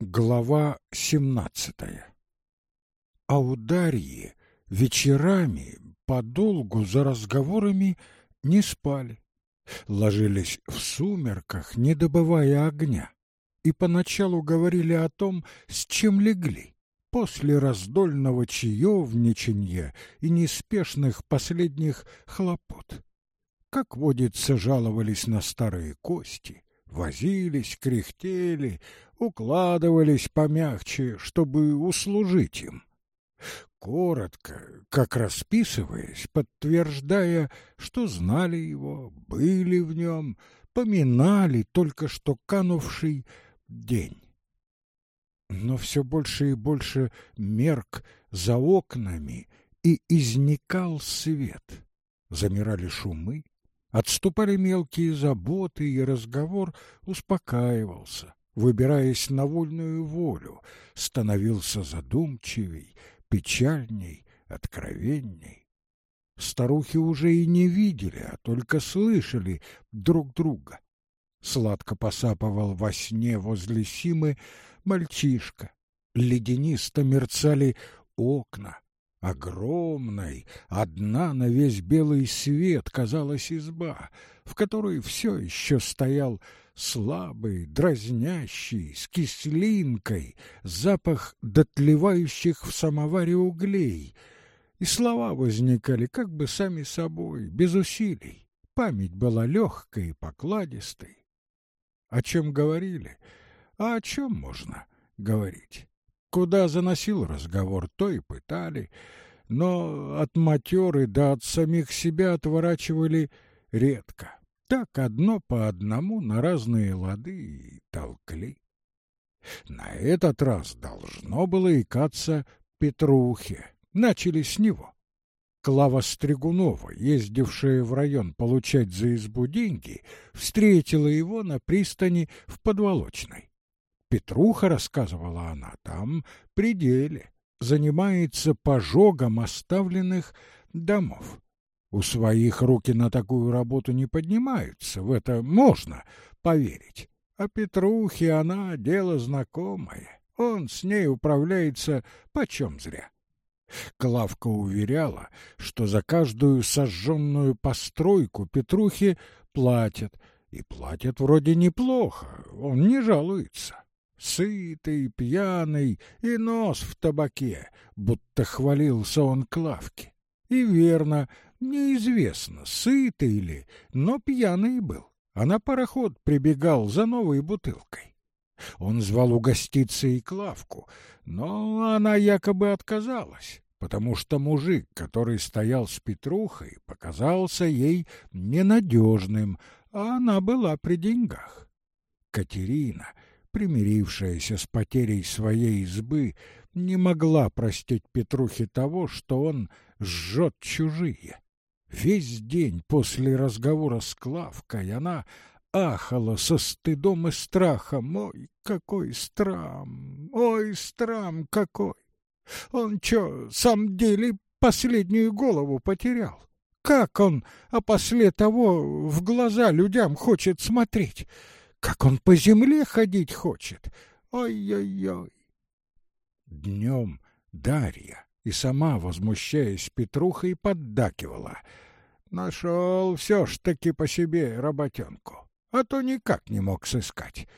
Глава семнадцатая А у Дарьи вечерами подолгу за разговорами не спали. Ложились в сумерках, не добывая огня, и поначалу говорили о том, с чем легли, после раздольного чаевничанья и неспешных последних хлопот. Как водится, жаловались на старые кости, возились, кряхтели, укладывались помягче, чтобы услужить им. Коротко, как расписываясь, подтверждая, что знали его, были в нем, поминали только что канувший день. Но все больше и больше мерк за окнами, и изникал свет. Замирали шумы, отступали мелкие заботы, и разговор успокаивался выбираясь на вольную волю, становился задумчивей, печальней, откровенней. Старухи уже и не видели, а только слышали друг друга. Сладко посапывал во сне возле Симы мальчишка. Леденисто мерцали окна. Огромной, одна на весь белый свет казалась изба, в которой все еще стоял слабый, дразнящий, с кислинкой, запах дотлевающих в самоваре углей. И слова возникали как бы сами собой, без усилий. Память была легкой и покладистой. О чем говорили? А о чем можно говорить? Куда заносил разговор, то и пытали, но от матеры да от самих себя отворачивали редко. Так одно по одному на разные лады и толкли. На этот раз должно было икаться Петрухе. Начали с него. Клава Стригунова, ездившая в район получать за избу деньги, встретила его на пристани в Подволочной. Петруха, рассказывала она, там, при деле, занимается пожогом оставленных домов. У своих руки на такую работу не поднимаются, в это можно поверить. А Петрухе она дело знакомое, он с ней управляется почем зря. Клавка уверяла, что за каждую сожженную постройку Петрухе платят, и платят вроде неплохо, он не жалуется. Сытый, пьяный и нос в табаке, будто хвалился он Клавке. И верно, Неизвестно, сытый ли, но пьяный был, а на пароход прибегал за новой бутылкой. Он звал угоститься и Клавку, но она якобы отказалась, потому что мужик, который стоял с Петрухой, показался ей ненадежным, а она была при деньгах. Катерина, примирившаяся с потерей своей избы, не могла простить Петрухе того, что он жжет чужие. Весь день после разговора с Клавкой она ахала со стыдом и страхом. Ой, какой страм! Ой, страм какой! Он чё, сам деле последнюю голову потерял? Как он, а после того в глаза людям хочет смотреть? Как он по земле ходить хочет? Ой-ой-ой! Днем Дарья и сама, возмущаясь Петрухой, поддакивала. Нашел все ж таки по себе работенку, а то никак не мог сыскать.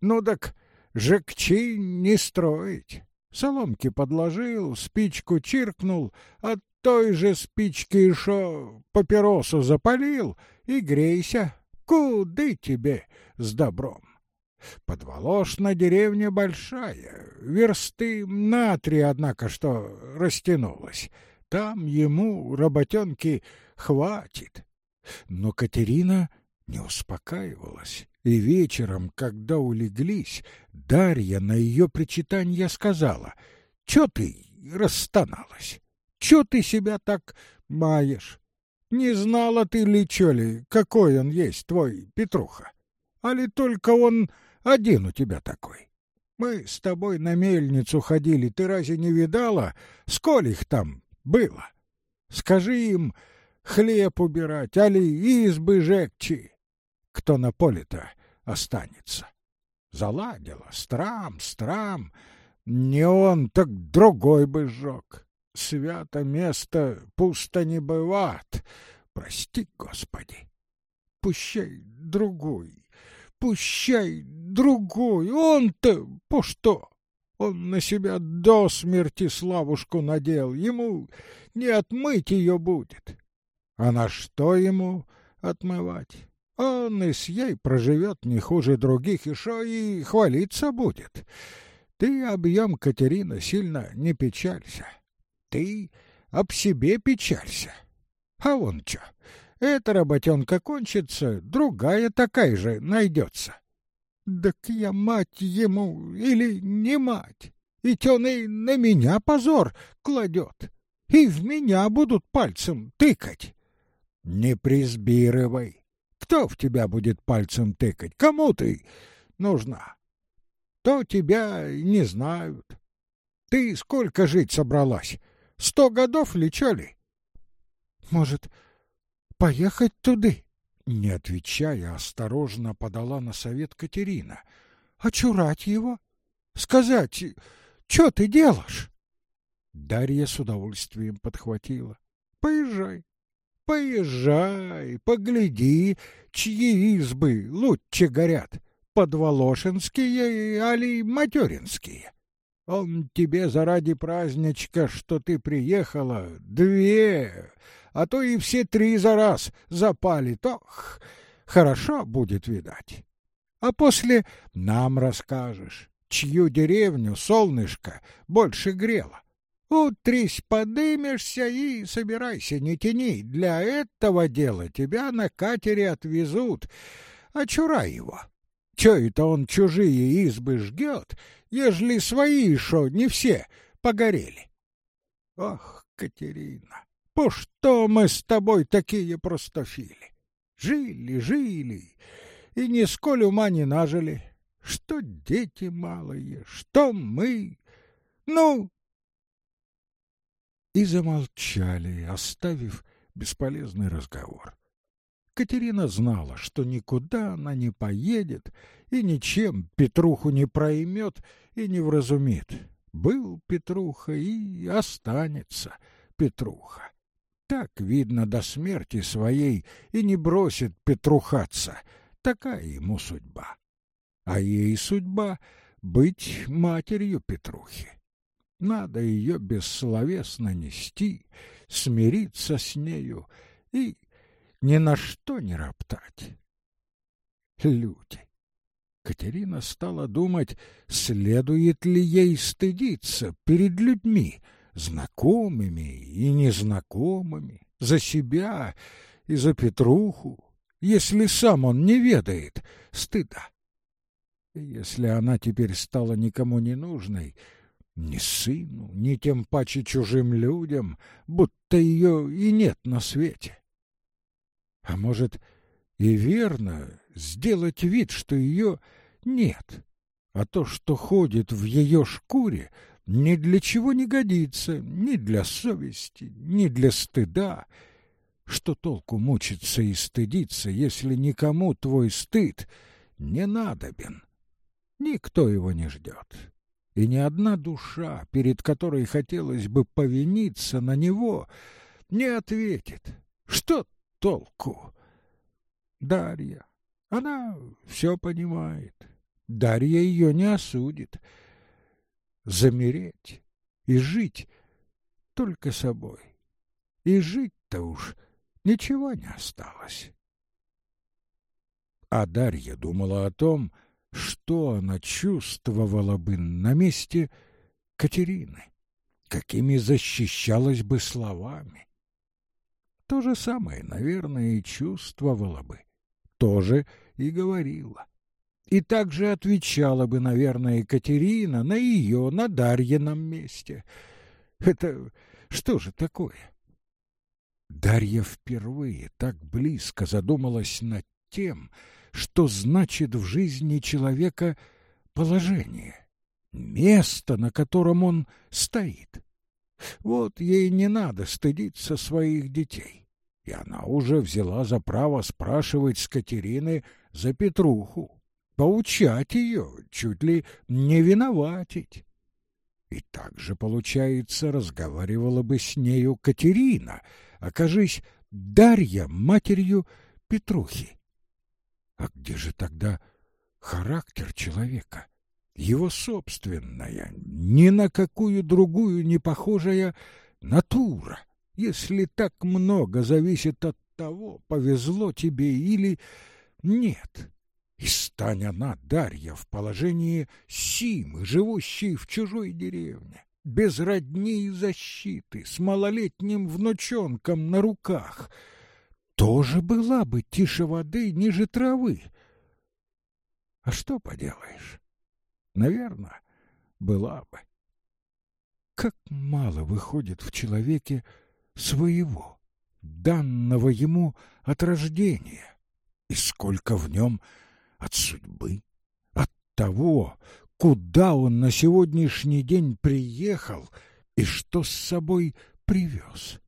Ну так жекчи не строить. Соломки подложил, спичку чиркнул, от той же спички шо папиросу запалил и грейся. Куды тебе с добром? Подволошна деревня большая, версты на три, однако, что растянулась. Там ему работенки хватит. Но Катерина не успокаивалась, и вечером, когда улеглись, Дарья на ее причитанье сказала, «Чё ты расстоналась? Чё ты себя так маешь? Не знала ты ли, чё ли, какой он есть, твой Петруха? А ли только он один у тебя такой. Мы с тобой на мельницу ходили, ты разве не видала, сколь их там было? Скажи им хлеб убирать, али избы жекчи. Кто на поле-то останется? Заладила, страм, страм. Не он, так другой бы сжег. Свято место пусто не бывает. Прости, Господи. Пущай другой, пущай другой. Он-то по что? Он на себя до смерти Славушку надел. Ему не отмыть ее будет. А на что ему отмывать? Он и с ей проживет не хуже других, шо и хвалиться будет. Ты объем, Катерина, сильно не печалься. Ты об себе печалься. А вон чё, эта работенка кончится, другая такая же найдется. Так я мать ему или не мать? Ведь он и на меня позор кладет, и в меня будут пальцем тыкать. Не призбирывай. Кто в тебя будет пальцем тыкать? Кому ты нужна? То тебя не знают. Ты сколько жить собралась? Сто годов лечали? Может, поехать туды? Не отвечая, осторожно подала на совет Катерина. Очурать его? Сказать, что ты делаешь? Дарья с удовольствием подхватила. Поезжай, поезжай, погляди, чьи избы лучше горят, подволошинские али материнские. Он тебе заради праздничка, что ты приехала, две а то и все три за раз запалит. Ох, хорошо будет видать. А после нам расскажешь, чью деревню солнышко больше грело. Утрись, подымешься и собирайся, не тяни. Для этого дела тебя на катере отвезут. Очурай его. Че это он чужие избы жгет, ежели свои еще не все погорели? Ох, Катерина, по что мы с тобой такие простофили? Жили, жили, и нисколь ума не нажили. Что дети малые, что мы. Ну, и замолчали, оставив бесполезный разговор. Катерина знала, что никуда она не поедет и ничем Петруху не проймет и не вразумит. Был Петруха и останется Петруха так, видно, до смерти своей и не бросит Петрухаться. Такая ему судьба. А ей судьба — быть матерью Петрухи. Надо ее бессловесно нести, смириться с нею и ни на что не роптать. Люди. Катерина стала думать, следует ли ей стыдиться перед людьми — знакомыми и незнакомыми, за себя и за Петруху, если сам он не ведает стыда. Если она теперь стала никому не нужной, ни сыну, ни тем паче чужим людям, будто ее и нет на свете. А может, и верно сделать вид, что ее нет, а то, что ходит в ее шкуре, ни для чего не годится, ни для совести, ни для стыда. Что толку мучиться и стыдиться, если никому твой стыд не надобен? Никто его не ждет. И ни одна душа, перед которой хотелось бы повиниться на него, не ответит. Что толку? Дарья, она все понимает. Дарья ее не осудит замереть и жить только собой. И жить-то уж ничего не осталось. А Дарья думала о том, что она чувствовала бы на месте Катерины, какими защищалась бы словами. То же самое, наверное, и чувствовала бы, тоже и говорила. И также отвечала бы, наверное, Екатерина на ее, на Дарьином месте. Это что же такое? Дарья впервые так близко задумалась над тем, что значит в жизни человека положение, место, на котором он стоит. Вот ей не надо стыдиться своих детей. И она уже взяла за право спрашивать с Катерины за Петруху поучать ее, чуть ли не виноватить. И так же, получается, разговаривала бы с нею Катерина, окажись Дарья матерью Петрухи. А где же тогда характер человека? Его собственная, ни на какую другую не похожая натура, если так много зависит от того, повезло тебе или нет. И стань она, Дарья, в положении Симы, живущей в чужой деревне, без родни и защиты, с малолетним внучонком на руках, тоже была бы тише воды, ниже травы. А что поделаешь? Наверное, была бы. Как мало выходит в человеке своего, данного ему от рождения, и сколько в нем — от судьбы, от того, куда он на сегодняшний день приехал и что с собой привез.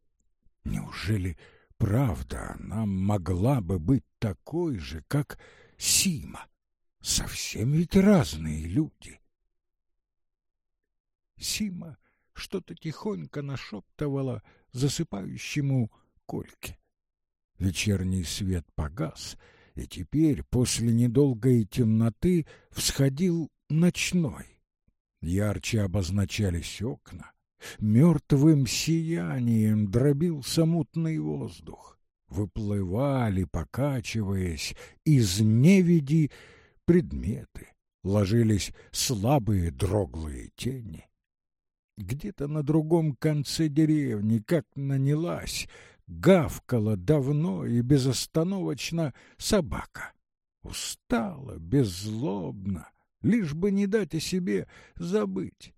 Неужели правда она могла бы быть такой же, как Сима? Совсем ведь разные люди. Сима что-то тихонько нашептывала засыпающему Кольке. Вечерний свет погас, и теперь после недолгой темноты всходил ночной. Ярче обозначались окна, мертвым сиянием дробился мутный воздух. Выплывали, покачиваясь, из невиди предметы, ложились слабые дроглые тени. Где-то на другом конце деревни, как нанялась, гавкала давно и безостановочно собака. Устала, беззлобно, лишь бы не дать о себе забыть.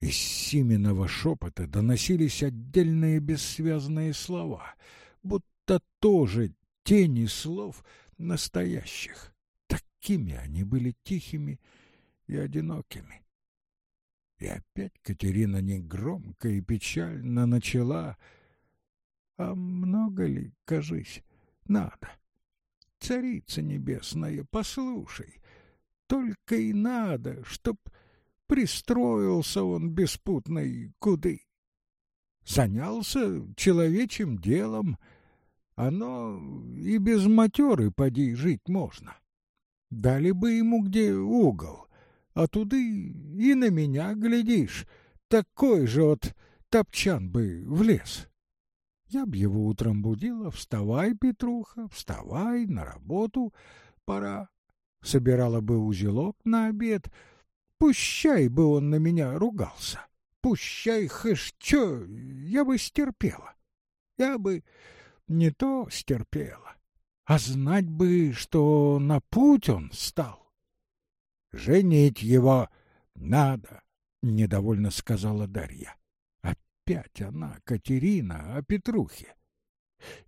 Из Сименова шепота доносились отдельные бессвязные слова, будто тоже тени слов настоящих. Такими они были тихими и одинокими. И опять Катерина негромко и печально начала — а много ли, кажись, надо? Царица небесная, послушай, только и надо, чтоб пристроился он беспутный куды. Занялся человечьим делом, оно и без матеры поди жить можно. Дали бы ему где угол, а туды и на меня, глядишь, такой же вот топчан бы влез. Я б его утром будила. Вставай, Петруха, вставай, на работу пора. Собирала бы узелок на обед. Пущай бы он на меня ругался. Пущай хэш чё, я бы стерпела. Я бы не то стерпела, а знать бы, что на путь он стал. Женить его надо, — недовольно сказала Дарья опять она, Катерина, о Петрухе.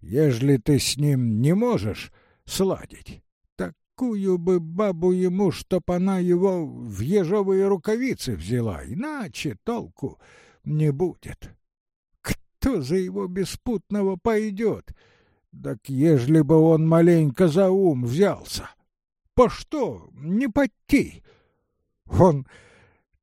Ежели ты с ним не можешь сладить, такую бы бабу ему, чтоб она его в ежовые рукавицы взяла, иначе толку не будет. Кто за его беспутного пойдет? Так ежели бы он маленько за ум взялся, по что не подти? Он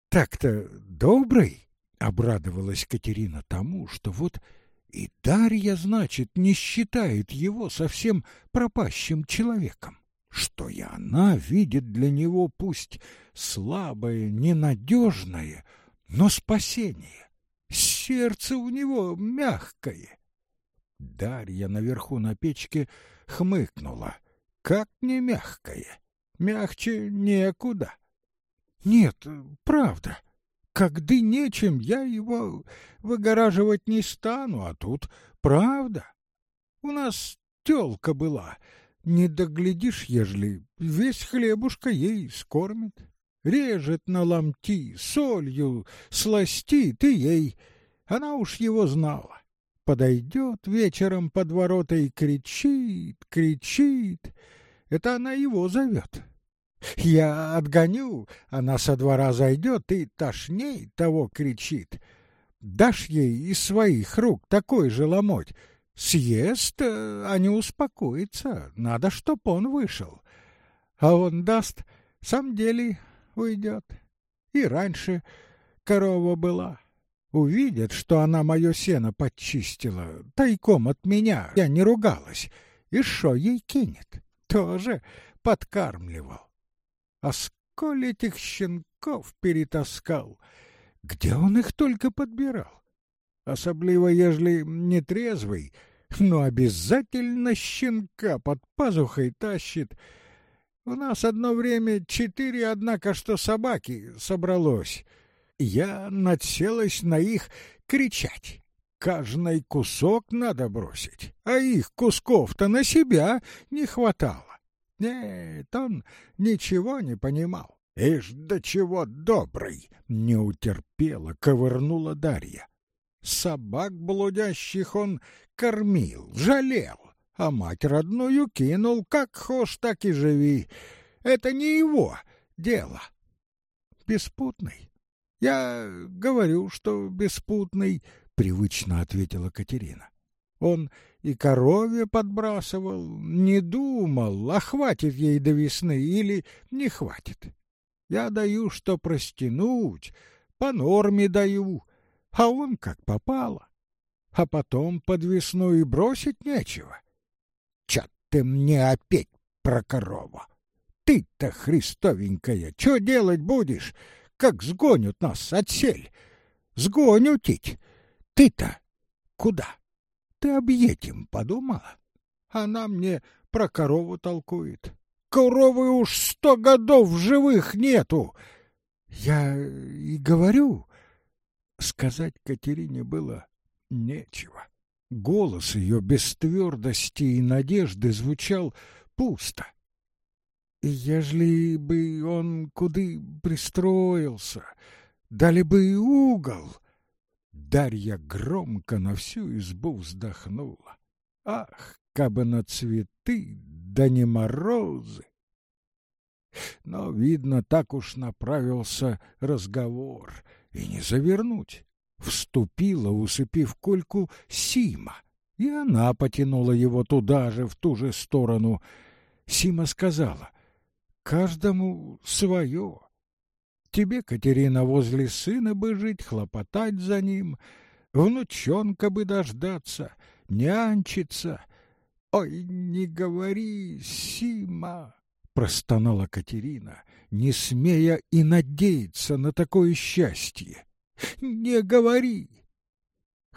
так-то добрый, Обрадовалась Катерина тому, что вот и Дарья, значит, не считает его совсем пропащим человеком, что и она видит для него пусть слабое, ненадежное, но спасение. Сердце у него мягкое. Дарья наверху на печке хмыкнула. Как не мягкое? Мягче некуда. Нет, правда. — когда нечем, я его выгораживать не стану, а тут правда. У нас тёлка была, не доглядишь, ежели весь хлебушка ей скормит. Режет на ломти, солью сластит и ей. Она уж его знала. Подойдет вечером под ворота и кричит, кричит. Это она его зовет. Я отгоню, она со двора зайдет и тошней того кричит. Дашь ей из своих рук такой же ломоть, съест, а не успокоится, надо, чтоб он вышел. А он даст, сам деле уйдет. И раньше корова была. Увидят, что она мое сено подчистила, тайком от меня, я не ругалась, и что ей кинет? Тоже подкармливал. А сколь этих щенков перетаскал, где он их только подбирал? Особливо, ежели нетрезвый, но обязательно щенка под пазухой тащит. У нас одно время четыре, однако, что собаки собралось — я надселась на их кричать. Каждый кусок надо бросить, а их кусков-то на себя не хватало. Нет, он ничего не понимал. Ишь, до чего добрый! Не утерпела, ковырнула Дарья. Собак блудящих он кормил, жалел, а мать родную кинул, как хошь, так и живи. Это не его дело. Беспутный, я говорю, что беспутный, привычно ответила Катерина. Он и корове подбрасывал, не думал, а хватит ей до весны или не хватит. Я даю, что простянуть, по норме даю, а он как попало. А потом под весну и бросить нечего. Чё ты мне опять про корову? Ты-то, Христовенькая, что делать будешь? как сгонят нас отсель. Сгонят ведь. Ты-то куда? Ты об этим подумала? Она мне про корову толкует. Коровы уж сто годов живых нету. Я и говорю. Сказать Катерине было нечего. Голос ее без твердости и надежды звучал пусто. Ежели бы он куды пристроился, дали бы и угол. Дарья громко на всю избу вздохнула. Ах, кабы на цветы, да не морозы! Но, видно, так уж направился разговор, и не завернуть. Вступила, усыпив Кольку, Сима, и она потянула его туда же, в ту же сторону. Сима сказала — Каждому свое. Тебе, Катерина, возле сына бы жить, хлопотать за ним, внучонка бы дождаться, нянчиться. Ой, не говори, Сима, простонала Катерина, не смея и надеяться на такое счастье. Не говори.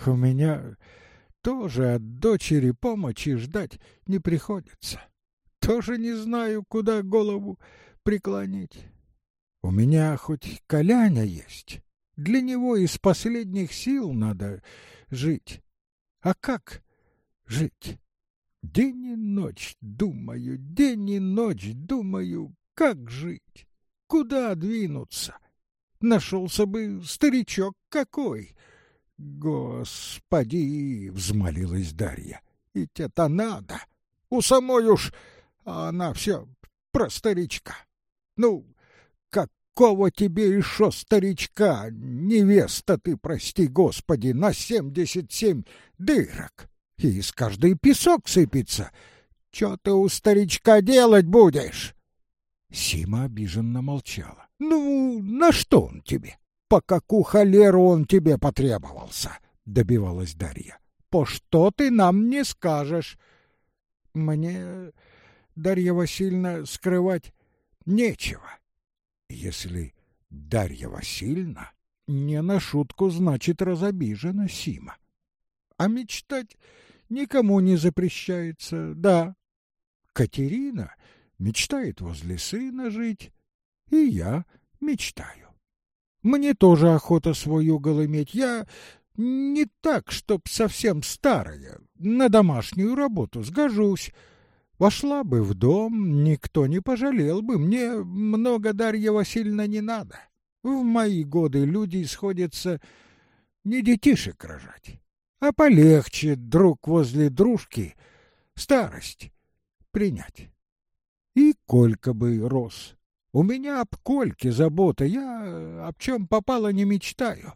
У меня тоже от дочери помощи ждать не приходится тоже не знаю, куда голову преклонить. У меня хоть Коляня есть, для него из последних сил надо жить. А как жить? День и ночь думаю, день и ночь думаю, как жить, куда двинуться. Нашелся бы старичок какой. Господи, взмолилась Дарья, ведь это надо. У самой уж а она все про старичка. Ну, какого тебе еще старичка, невеста ты, прости господи, на семьдесят семь дырок, и из каждой песок сыпется. Че ты у старичка делать будешь? Сима обиженно молчала. Ну, на что он тебе? По какую холеру он тебе потребовался? Добивалась Дарья. По что ты нам не скажешь? Мне Дарья Васильевна, скрывать нечего. Если Дарья Васильевна не на шутку, значит, разобижена Сима. А мечтать никому не запрещается, да. Катерина мечтает возле сына жить, и я мечтаю. Мне тоже охота свой угол иметь. Я не так, чтоб совсем старая, на домашнюю работу сгожусь, Вошла бы в дом, никто не пожалел бы. Мне много, Дарья Васильевна, не надо. В мои годы люди сходятся не детишек рожать, а полегче друг возле дружки старость принять. И Колька бы рос. У меня об Кольке забота, я об чем попало не мечтаю.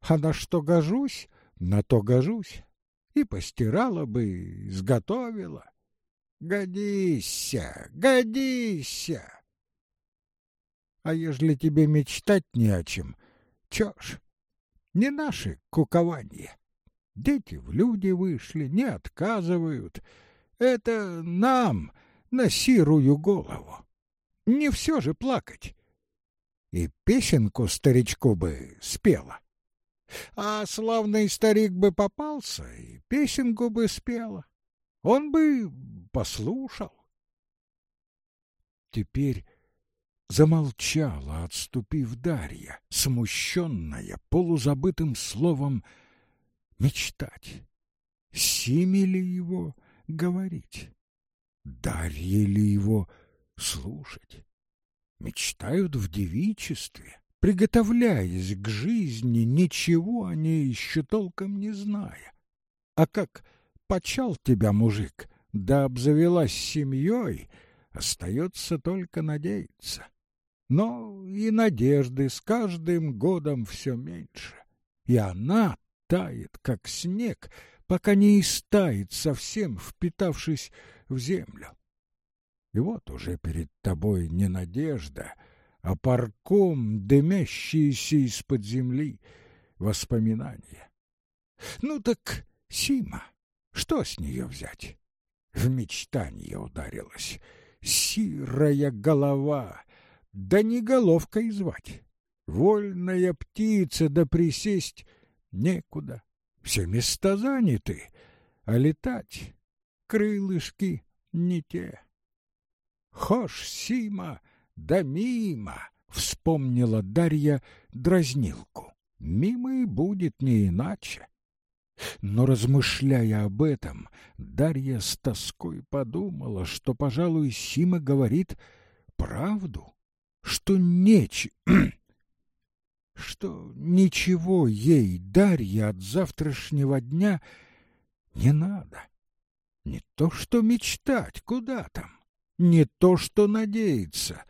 А на что гожусь, на то гожусь. И постирала бы, изготовила. Годися, годися. А ежели тебе мечтать не о чем, чё ж, не наши кукования. Дети в люди вышли, не отказывают. Это нам на сирую голову. Не все же плакать. И песенку старичку бы спела. А славный старик бы попался, и песенку бы спела. Он бы послушал. Теперь замолчала, отступив Дарья, смущенная полузабытым словом «мечтать». Сими ли его говорить? Дарье ли его слушать? Мечтают в девичестве, приготовляясь к жизни, ничего о ней еще толком не зная. А как почал тебя мужик, да обзавелась семьей, остается только надеяться. Но и надежды с каждым годом все меньше, и она тает, как снег, пока не истает совсем, впитавшись в землю. И вот уже перед тобой не надежда, а парком дымящиеся из-под земли воспоминания. Ну так, Сима, что с нее взять? В мечтание ударилась. Сирая голова, да не головкой звать. Вольная птица, да присесть некуда. Все места заняты, а летать крылышки не те. Хошь, Сима, да мимо, вспомнила Дарья дразнилку. Мимо и будет не иначе. Но, размышляя об этом, Дарья с тоской подумала, что, пожалуй, Сима говорит правду, что неч... что ничего ей, Дарья, от завтрашнего дня не надо. Не то что мечтать, куда там, не то что надеяться,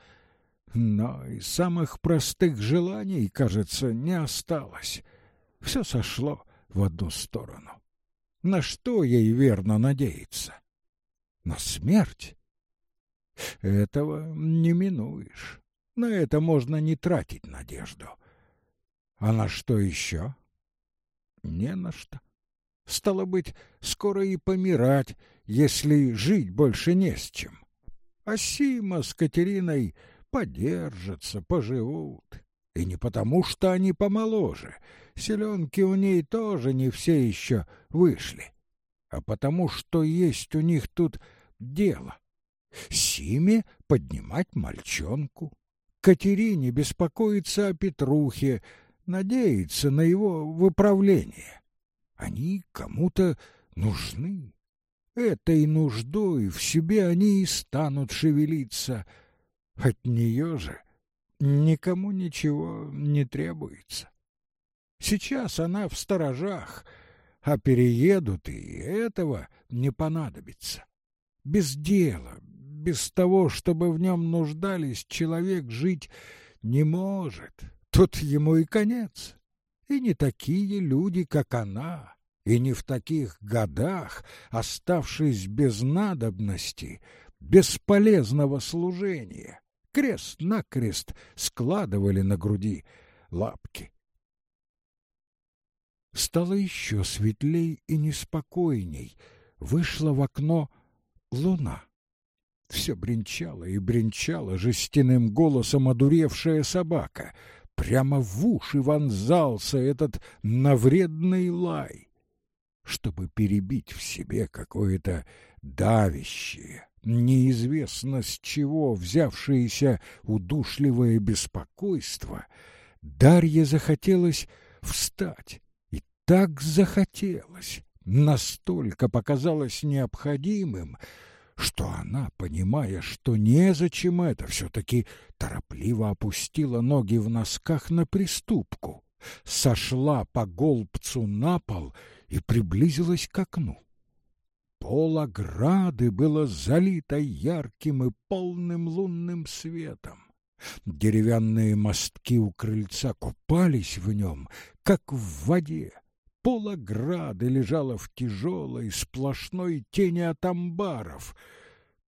но и самых простых желаний, кажется, не осталось. Все сошло в одну сторону. На что ей верно надеяться? На смерть? Этого не минуешь. На это можно не тратить надежду. А на что еще? Не на что. Стало быть, скоро и помирать, если жить больше не с чем. А Сима с Катериной подержатся, поживут. И не потому, что они помоложе. Селенки у ней тоже не все еще вышли. А потому, что есть у них тут дело. Симе поднимать мальчонку. Катерине беспокоиться о Петрухе, надеяться на его выправление. Они кому-то нужны. Этой нуждой в себе они и станут шевелиться. От нее же никому ничего не требуется. Сейчас она в сторожах, а переедут, и этого не понадобится. Без дела, без того, чтобы в нем нуждались, человек жить не может. Тут ему и конец. И не такие люди, как она, и не в таких годах, оставшись без надобности, бесполезного служения крест-накрест складывали на груди лапки. Стало еще светлей и неспокойней. Вышла в окно луна. Все бренчала и бренчала жестяным голосом одуревшая собака. Прямо в уши вонзался этот навредный лай. Чтобы перебить в себе какое-то давящее, неизвестно с чего взявшееся удушливое беспокойство, Дарье захотелось встать. И так захотелось, настолько показалось необходимым, что она, понимая, что незачем это, все-таки торопливо опустила ноги в носках на приступку, сошла по голбцу на пол и приблизилась к окну. Пол ограды было залито ярким и полным лунным светом. Деревянные мостки у крыльца купались в нем, как в воде. Пол ограды лежало в тяжелой, сплошной тени от амбаров.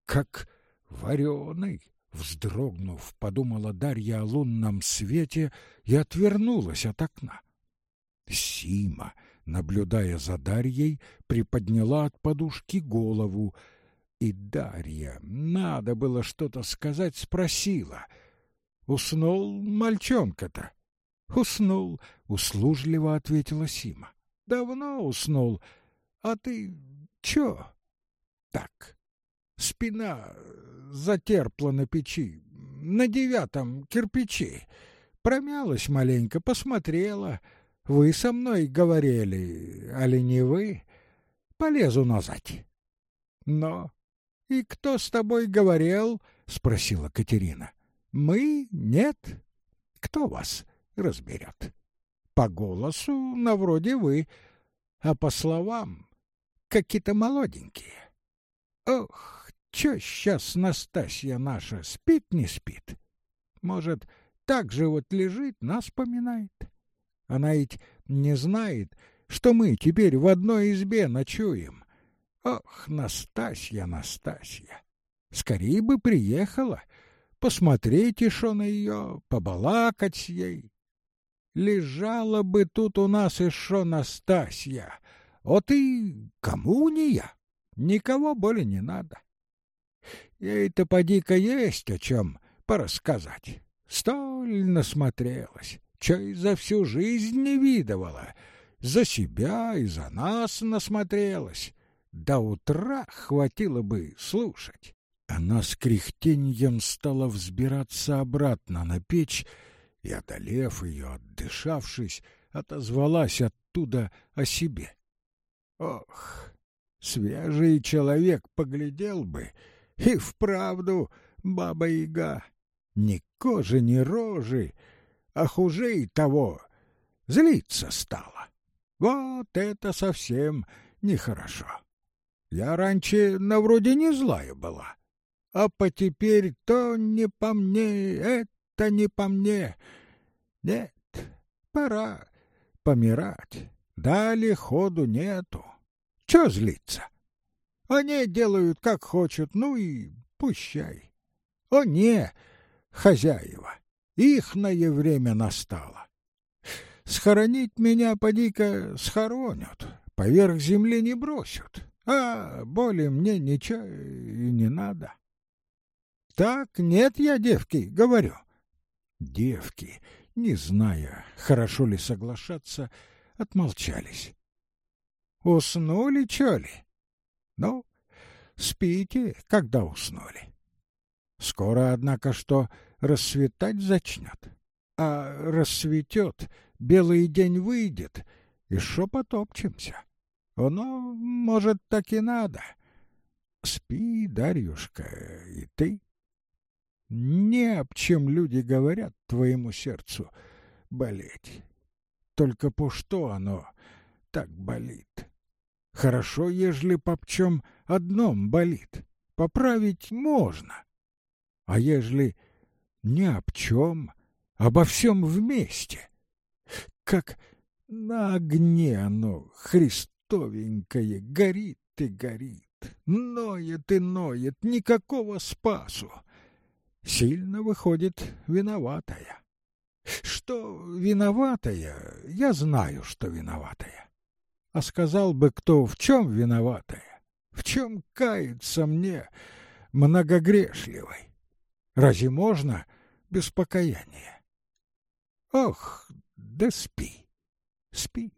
как вареный. Вздрогнув, подумала Дарья о лунном свете и отвернулась от окна. Сима, наблюдая за Дарьей, приподняла от подушки голову, и Дарья, надо было что-то сказать, спросила. «Уснул мальчонка-то?» «Уснул», — услужливо ответила Сима. «Давно уснул. А ты чё?» «Так, спина затерпла на печи, на девятом кирпиче. Промялась маленько, посмотрела. Вы со мной говорили, али не вы? Полезу назад». «Но «И кто с тобой говорил?» — спросила Катерина. «Мы? Нет? Кто вас разберет? По голосу на вроде вы, а по словам какие-то молоденькие. Ох, чё сейчас Настасья наша спит, не спит? Может, так же вот лежит, нас поминает? Она ведь не знает, что мы теперь в одной избе ночуем, Ох, Настасья, Настасья, скорее бы приехала, посмотреть еще на ее, побалакать с ей. Лежала бы тут у нас еще Настасья, вот и кому не я, никого более не надо. Ей-то поди-ка есть о чем порассказать. Столь насмотрелась, чай за всю жизнь не видывала, за себя и за нас насмотрелась до утра хватило бы слушать. Она с кряхтеньем стала взбираться обратно на печь и, одолев ее, отдышавшись, отозвалась оттуда о себе. Ох, свежий человек поглядел бы, и вправду баба-яга, ни кожи, ни рожи, а хуже того, злиться стала. Вот это совсем нехорошо. Я раньше на вроде не злая была, а по теперь то не по мне, это не по мне. Нет, пора помирать. Дали ходу нету. Чё злиться? Они делают как хочут, ну и пущай. О, не, хозяева, ихное время настало. Схоронить меня, поди-ка, схоронят, поверх земли не бросят а более мне ничего и не надо. Так нет я девки, говорю. Девки, не зная, хорошо ли соглашаться, отмолчались. Уснули, чё ли? Ну, спите, когда уснули. Скоро, однако, что рассветать зачнет. А рассветет, белый день выйдет, и шо потопчемся. Оно, может, так и надо. Спи, Дарьюшка, и ты. Не об чем люди говорят твоему сердцу болеть. Только по что оно так болит? Хорошо, ежели по чем одном болит. Поправить можно. А ежели ни об чем, обо всем вместе, как на огне оно, Христ готовенькое, горит и горит, ноет и ноет, никакого спасу. Сильно выходит виноватая. Что виноватая, я знаю, что виноватая. А сказал бы кто, в чем виноватая, в чем кается мне многогрешливой. Разве можно без покаяния? Ох, да спи, спи.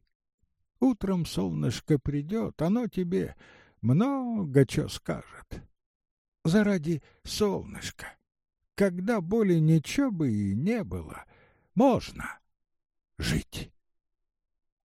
Утром солнышко придет, оно тебе много чего скажет. Заради солнышка, когда боли ничего бы и не было, можно жить.